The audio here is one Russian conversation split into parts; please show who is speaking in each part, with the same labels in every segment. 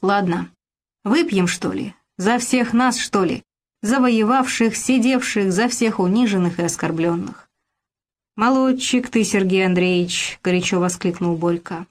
Speaker 1: Ладно, выпьем, что ли? За всех нас, что ли? Завоевавших, сидевших, за всех униженных и оскорбленных. «Молодчик ты, Сергей Андреевич!» — горячо воскликнул Борька.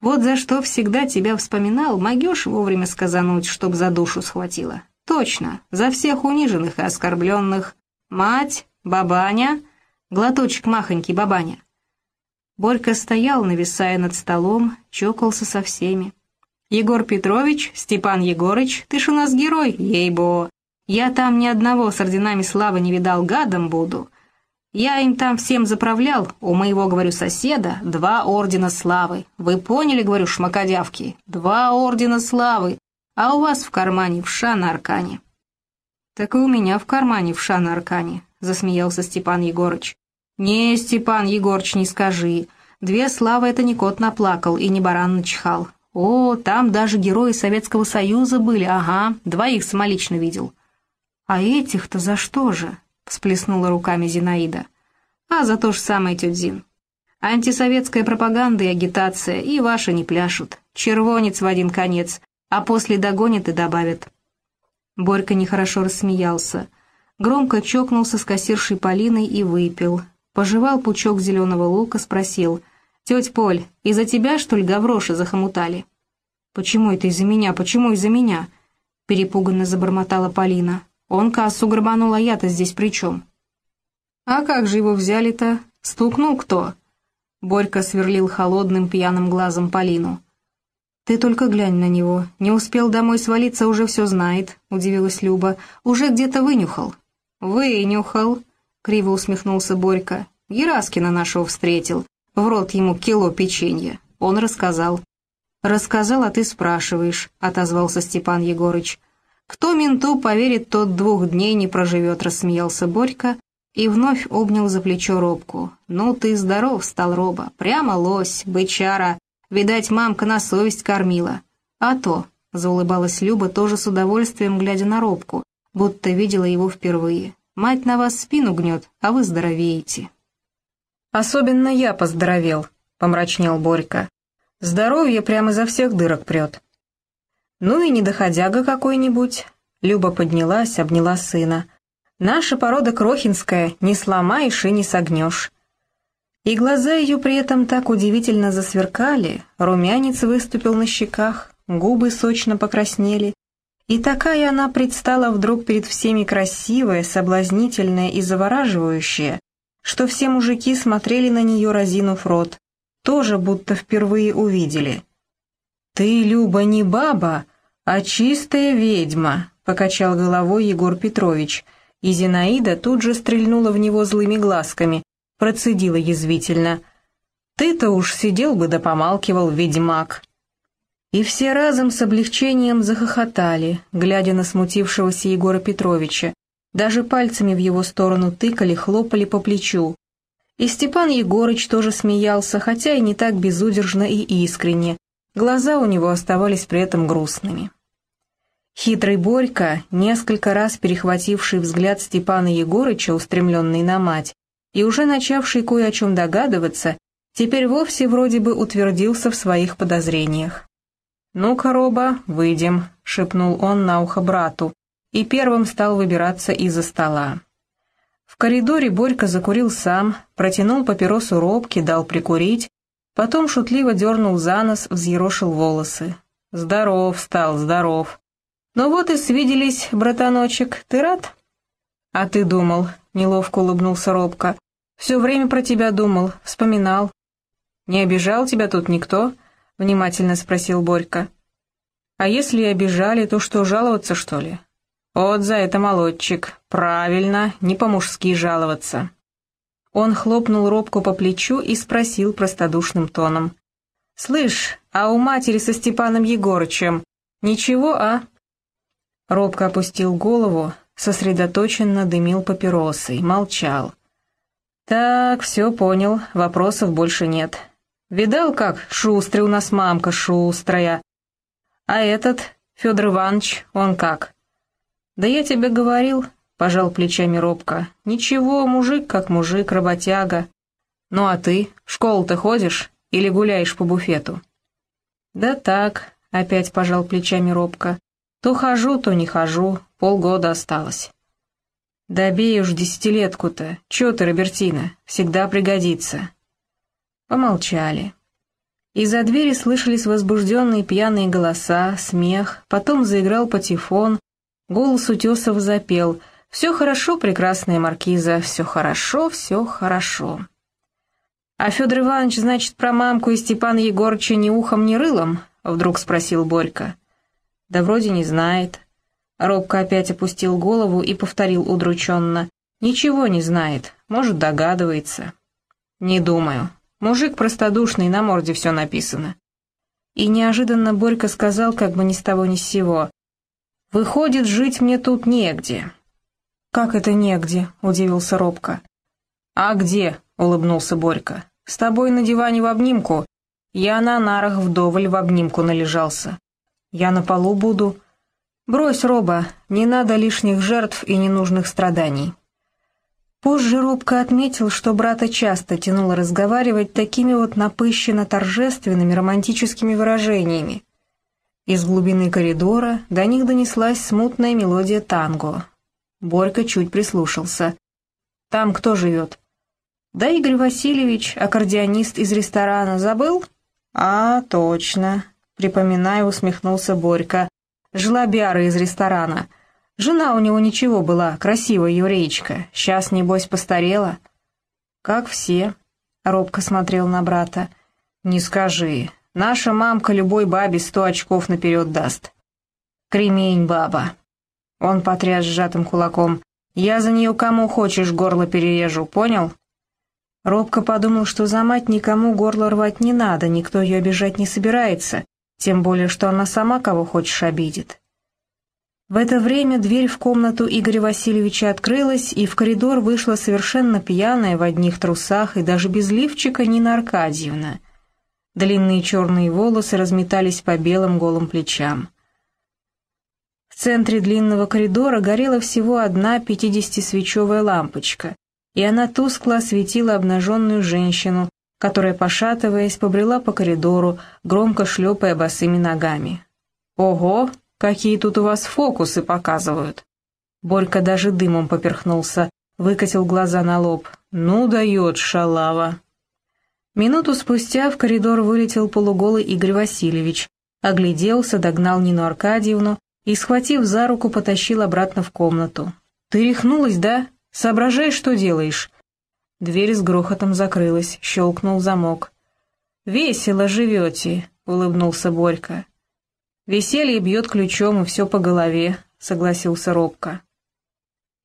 Speaker 1: «Вот за что всегда тебя вспоминал, могешь вовремя сказануть, чтоб за душу схватило. Точно, за всех униженных и оскорбленных. Мать, бабаня, глоточек махонький бабаня. Борька стоял, нависая над столом, чокался со всеми. «Егор Петрович, Степан Егорыч, ты ж у нас герой, ей-бо! Я там ни одного с орденами славы не видал, гадом буду. Я им там всем заправлял, у моего, говорю, соседа два ордена славы. Вы поняли, говорю, шмакодявки? Два ордена славы, а у вас в кармане вша на аркане». «Так и у меня в кармане вша на аркане», — засмеялся Степан Егорыч. «Не, Степан Егорыч, не скажи. Две славы это не кот наплакал и не баран начихал. О, там даже герои Советского Союза были, ага, двоих самолично видел». «А этих-то за что же?» — всплеснула руками Зинаида. «А за то же самое, тетя Зин. Антисоветская пропаганда и агитация, и ваши не пляшут. Червонец в один конец, а после догонят и добавят». Борька нехорошо рассмеялся. Громко чокнулся с кассиршей Полиной и выпил, пожевал пучок зеленого лука, спросил, «Тетя Поль, из-за тебя, что ли, гавроши захомутали?» «Почему это из-за меня? Почему из-за меня?» Перепуганно забормотала Полина. «Он кассу грабанул, а я-то здесь при чем?» «А как же его взяли-то? Стукнул кто?» Борька сверлил холодным пьяным глазом Полину. «Ты только глянь на него. Не успел домой свалиться, уже все знает», — удивилась Люба. «Уже где-то вынюхал». «Вынюхал», Криво усмехнулся Борька. Гераскина нашего встретил. В рот ему кило печенья. Он рассказал. «Рассказал, а ты спрашиваешь», — отозвался Степан Егорыч. «Кто менту поверит, тот двух дней не проживет», — рассмеялся Борька и вновь обнял за плечо Робку. «Ну ты здоров, стал Роба, прямо лось, бычара. Видать, мамка на совесть кормила». «А то», — заулыбалась Люба, тоже с удовольствием глядя на Робку, будто видела его впервые. Мать на вас спину гнет, а вы здоровеете». «Особенно я поздоровел», — помрачнел Борька. «Здоровье прямо изо всех дырок прет». «Ну и недоходяга какой-нибудь». Люба поднялась, обняла сына. «Наша порода крохинская, не сломаешь и не согнешь». И глаза ее при этом так удивительно засверкали, румянец выступил на щеках, губы сочно покраснели, и такая она предстала вдруг перед всеми красивая, соблазнительная и завораживающая, что все мужики смотрели на нее, разинув рот, тоже будто впервые увидели. «Ты, Люба, не баба, а чистая ведьма», — покачал головой Егор Петрович, и Зинаида тут же стрельнула в него злыми глазками, процедила язвительно. «Ты-то уж сидел бы да помалкивал, ведьмак». И все разом с облегчением захохотали, глядя на смутившегося Егора Петровича. Даже пальцами в его сторону тыкали, хлопали по плечу. И Степан Егорыч тоже смеялся, хотя и не так безудержно и искренне. Глаза у него оставались при этом грустными. Хитрый Борька, несколько раз перехвативший взгляд Степана Егорыча, устремленный на мать, и уже начавший кое о чем догадываться, теперь вовсе вроде бы утвердился в своих подозрениях. «Ну-ка, Роба, выйдем», — шепнул он на ухо брату, и первым стал выбираться из-за стола. В коридоре Борька закурил сам, протянул папиросу Робке, дал прикурить, потом шутливо дернул за нос, взъерошил волосы. «Здоров, стал, здоров. Ну вот и свиделись, братаночек, ты рад?» «А ты думал», — неловко улыбнулся Робка. «Все время про тебя думал, вспоминал». «Не обижал тебя тут никто?» — внимательно спросил Борька. «А если и обижали, то что, жаловаться, что ли?» «Вот за это молодчик. Правильно, не по-мужски жаловаться». Он хлопнул робку по плечу и спросил простодушным тоном. «Слышь, а у матери со Степаном Егорычем ничего, а?» Робко опустил голову, сосредоточенно дымил папиросой, молчал. «Так, все понял, вопросов больше нет. Видал, как шустрый у нас мамка, шустрая. А этот, Федор Иванович, он как? Да я тебе говорил, пожал плечами робко. Ничего, мужик как мужик, работяга. Ну а ты, в школу-то ходишь или гуляешь по буфету? Да так, опять пожал плечами робко. То хожу, то не хожу, полгода осталось. Добей уж десятилетку-то, чё ты, Робертина, всегда пригодится. Помолчали. Из-за двери слышались возбужденные пьяные голоса, смех, потом заиграл патефон, голос Утесов запел «Все хорошо, прекрасная маркиза, все хорошо, все хорошо». «А Федор Иванович, значит, про мамку и Степана Егорыча ни ухом, ни рылом?» — вдруг спросил Борька. «Да вроде не знает». Робко опять опустил голову и повторил удрученно. «Ничего не знает, может, догадывается». «Не думаю. Мужик простодушный, на морде все написано». И неожиданно Борька сказал, как бы ни с того ни с сего. «Выходит, жить мне тут негде». «Как это негде?» — удивился Робко. «А где?» — улыбнулся Борька. «С тобой на диване в обнимку. Я на нарах вдоволь в обнимку належался. Я на полу буду. Брось, Роба, не надо лишних жертв и ненужных страданий». Позже Робко отметил, что брата часто тянуло разговаривать такими вот напыщенно-торжественными романтическими выражениями. Из глубины коридора до них донеслась смутная мелодия танго. Борька чуть прислушался. «Там кто живет?» Да Игорь Васильевич, аккордеонист из ресторана, забыл? А, точно. Припоминая, усмехнулся Борька. Жлобяра из ресторана. Жена у него ничего была, красивая еврейчка. Сейчас, небось, постарела. Как все. Робко смотрел на брата. Не скажи. Наша мамка любой бабе сто очков наперед даст. Кремень баба. Он потряс сжатым кулаком. Я за нее кому хочешь горло перережу, понял? Робко подумал, что за мать никому горло рвать не надо, никто ее обижать не собирается, тем более, что она сама кого хочешь обидит. В это время дверь в комнату Игоря Васильевича открылась, и в коридор вышла совершенно пьяная в одних трусах и даже без лифчика Нина Аркадьевна. Длинные черные волосы разметались по белым голым плечам. В центре длинного коридора горела всего одна пятидесятисвечевая лампочка, и она тускло осветила обнаженную женщину, которая, пошатываясь, побрела по коридору, громко шлепая босыми ногами. «Ого, какие тут у вас фокусы показывают!» Борька даже дымом поперхнулся, выкатил глаза на лоб. «Ну дает, шалава!» Минуту спустя в коридор вылетел полуголый Игорь Васильевич, огляделся, догнал Нину Аркадьевну и, схватив за руку, потащил обратно в комнату. «Ты рехнулась, да?» Соображай, что делаешь». Дверь с грохотом закрылась, щелкнул замок. «Весело живете», — улыбнулся Борька. «Веселье бьет ключом и все по голове», — согласился Робко.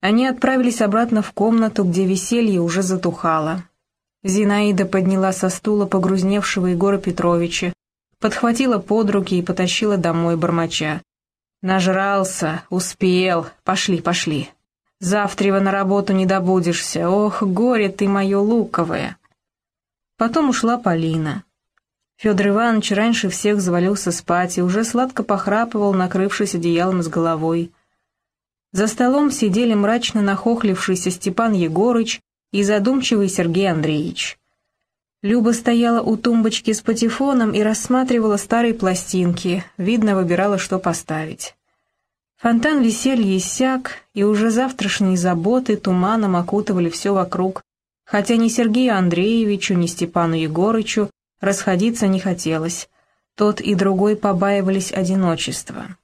Speaker 1: Они отправились обратно в комнату, где веселье уже затухало. Зинаида подняла со стула погрузневшего Егора Петровича, подхватила под руки и потащила домой бормоча. «Нажрался, успел, пошли, пошли». Завтра на работу не добудешься. Ох, горе ты мое луковое. Потом ушла Полина. Федор Иванович раньше всех завалился спать и уже сладко похрапывал, накрывшись одеялом с головой. За столом сидели мрачно нахохлившийся Степан Егорыч и задумчивый Сергей Андреевич. Люба стояла у тумбочки с патефоном и рассматривала старые пластинки, видно, выбирала, что поставить. Фонтан веселья иссяк, и уже завтрашние заботы туманом окутывали все вокруг, хотя ни Сергею Андреевичу, ни Степану Егорычу расходиться не хотелось. Тот и другой побаивались одиночества.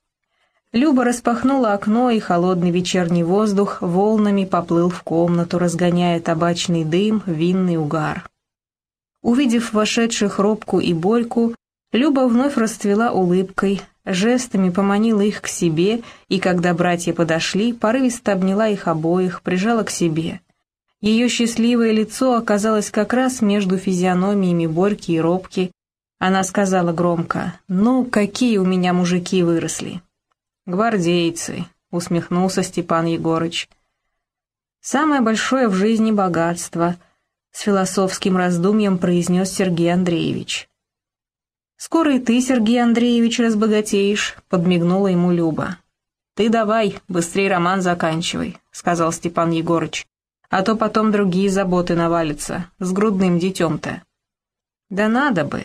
Speaker 1: Люба распахнула окно, и холодный вечерний воздух волнами поплыл в комнату, разгоняя табачный дым, винный угар. Увидев вошедших Робку и Борьку, Люба вновь расцвела улыбкой, жестами поманила их к себе, и когда братья подошли, порывисто обняла их обоих, прижала к себе. Ее счастливое лицо оказалось как раз между физиономиями Борьки и Робки. Она сказала громко, «Ну, какие у меня мужики выросли!» «Гвардейцы», — усмехнулся Степан Егорыч. «Самое большое в жизни богатство», — с философским раздумьем произнес Сергей Андреевич. «Скоро и ты, Сергей Андреевич, разбогатеешь», — подмигнула ему Люба. «Ты давай, быстрей роман заканчивай», — сказал Степан Егорыч. «А то потом другие заботы навалятся, с грудным детем-то». «Да надо бы».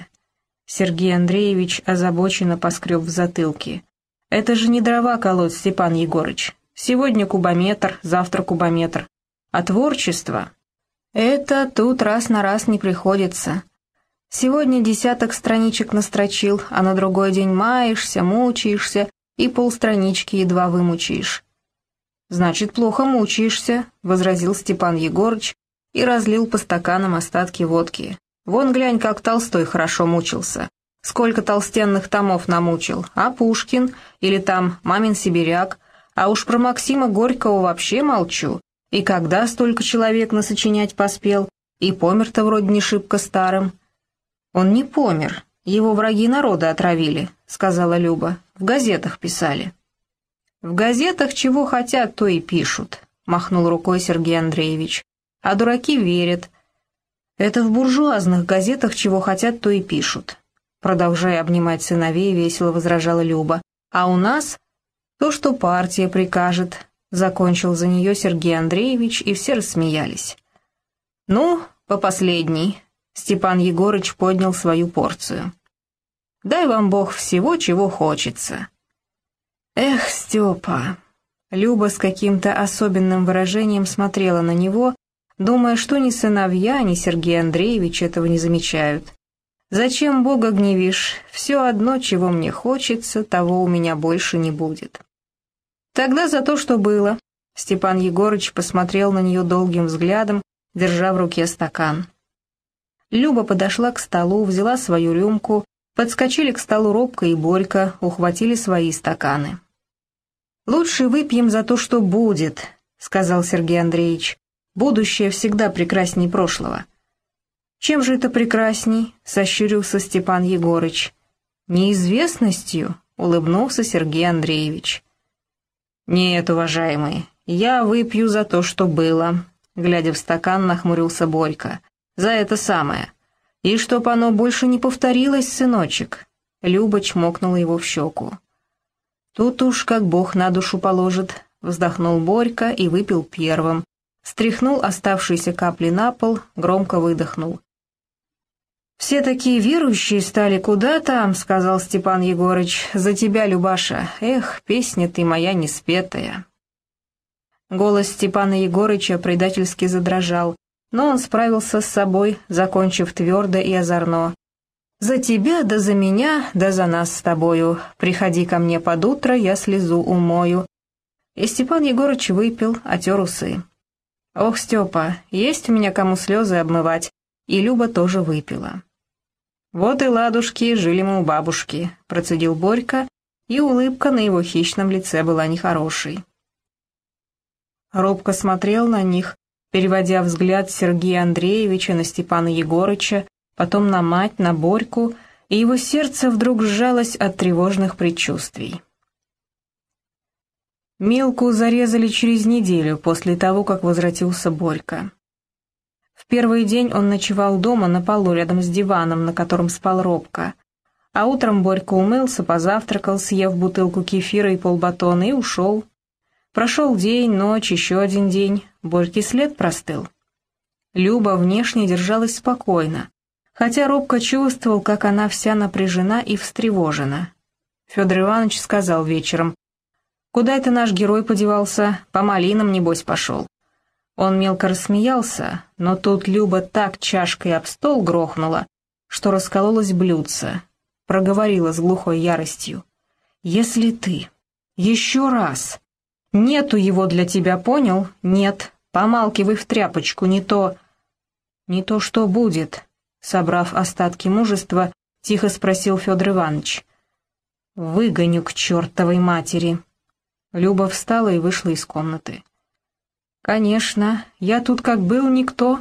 Speaker 1: Сергей Андреевич озабоченно поскреб в затылке. «Это же не дрова колоть, Степан Егорыч. Сегодня кубометр, завтра кубометр. А творчество? Это тут раз на раз не приходится. Сегодня десяток страничек настрочил, а на другой день маешься, мучаешься и полстранички едва вымучаешь. «Значит, плохо мучаешься», — возразил Степан Егорыч и разлил по стаканам остатки водки. «Вон глянь, как Толстой хорошо мучился. Сколько толстенных томов намучил. А Пушкин? Или там «Мамин сибиряк»? А уж про Максима Горького вообще молчу. И когда столько человек насочинять поспел? И помер-то вроде не шибко старым». «Он не помер. Его враги народа отравили», — сказала Люба. «В газетах писали». «В газетах чего хотят, то и пишут», — махнул рукой Сергей Андреевич. «А дураки верят. Это в буржуазных газетах чего хотят, то и пишут». Продолжая обнимать сыновей, весело возражала Люба. «А у нас то, что партия прикажет», — закончил за нее Сергей Андреевич, и все рассмеялись. «Ну, по последней», — Степан Егорыч поднял свою порцию. «Дай вам Бог всего, чего хочется». «Эх, Степа!» Люба с каким-то особенным выражением смотрела на него, думая, что ни сыновья, ни Сергей Андреевич этого не замечают. «Зачем Бога гневишь? Все одно, чего мне хочется, того у меня больше не будет». «Тогда за то, что было», — Степан Егорыч посмотрел на нее долгим взглядом, держа в руке стакан. Люба подошла к столу, взяла свою рюмку, подскочили к столу Робка и Борька, ухватили свои стаканы. «Лучше выпьем за то, что будет», — сказал Сергей Андреевич. «Будущее всегда прекрасней прошлого». «Чем же это прекрасней?» — сощурился Степан Егорыч. «Неизвестностью», — улыбнулся Сергей Андреевич. «Нет, уважаемый, я выпью за то, что было», — глядя в стакан, нахмурился Борька. «За это самое. И чтоб оно больше не повторилось, сыночек». Люба чмокнула его в щеку. «Тут уж как Бог на душу положит», — вздохнул Борька и выпил первым. Стряхнул оставшиеся капли на пол, громко выдохнул. «Все такие верующие стали куда там», — сказал Степан Егорыч. «За тебя, Любаша. Эх, песня ты моя неспетая». Голос Степана Егорыча предательски задрожал, но он справился с собой, закончив твердо и озорно. «За тебя, да за меня, да за нас с тобою. Приходи ко мне под утро, я слезу умою». И Степан Егорыч выпил, отер усы. «Ох, Степа, есть у меня кому слезы обмывать». И Люба тоже выпила. «Вот и ладушки, жили мы у бабушки», — процедил Борька, и улыбка на его хищном лице была нехорошей. Робко смотрел на них, переводя взгляд Сергея Андреевича на Степана Егорыча, потом на мать, на Борьку, и его сердце вдруг сжалось от тревожных предчувствий. Милку зарезали через неделю после того, как возвратился Борька. В первый день он ночевал дома на полу рядом с диваном, на котором спал Робка. А утром Борька умылся, позавтракал, съев бутылку кефира и полбатона, и ушел. Прошел день, ночь, еще один день. Борьке след простыл. Люба внешне держалась спокойно, хотя робко чувствовал, как она вся напряжена и встревожена. Федор Иванович сказал вечером, «Куда это наш герой подевался? По малинам, небось, пошел». Он мелко рассмеялся, но тут Люба так чашкой об стол грохнула, что раскололось блюдце, проговорила с глухой яростью. «Если ты еще раз нету его для тебя, понял? Нет, помалкивай в тряпочку, не то...» «Не то что будет», Собрав остатки мужества, тихо спросил Федор Иванович. «Выгоню к чертовой матери». Люба встала и вышла из комнаты. «Конечно, я тут как был никто».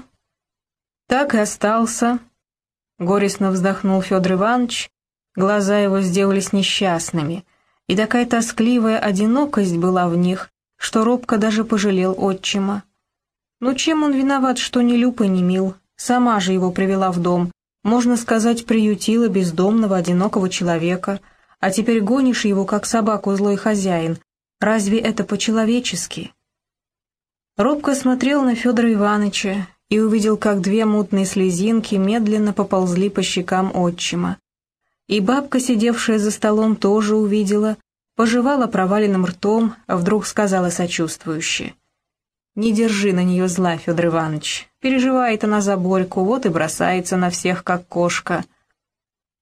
Speaker 1: «Так и остался», — горестно вздохнул Федор Иванович. Глаза его сделались несчастными, и такая тоскливая одинокость была в них, что робко даже пожалел отчима. Ну чем он виноват, что ни Люпа, ни Мил? Сама же его привела в дом, можно сказать, приютила бездомного, одинокого человека, а теперь гонишь его, как собаку злой хозяин. Разве это по-человечески?» Робко смотрел на Федора Ивановича и увидел, как две мутные слезинки медленно поползли по щекам отчима. И бабка, сидевшая за столом, тоже увидела, пожевала проваленным ртом, а вдруг сказала сочувствующе. «Не держи на нее зла, Федор Иванович. Переживает она за Борьку, вот и бросается на всех, как кошка».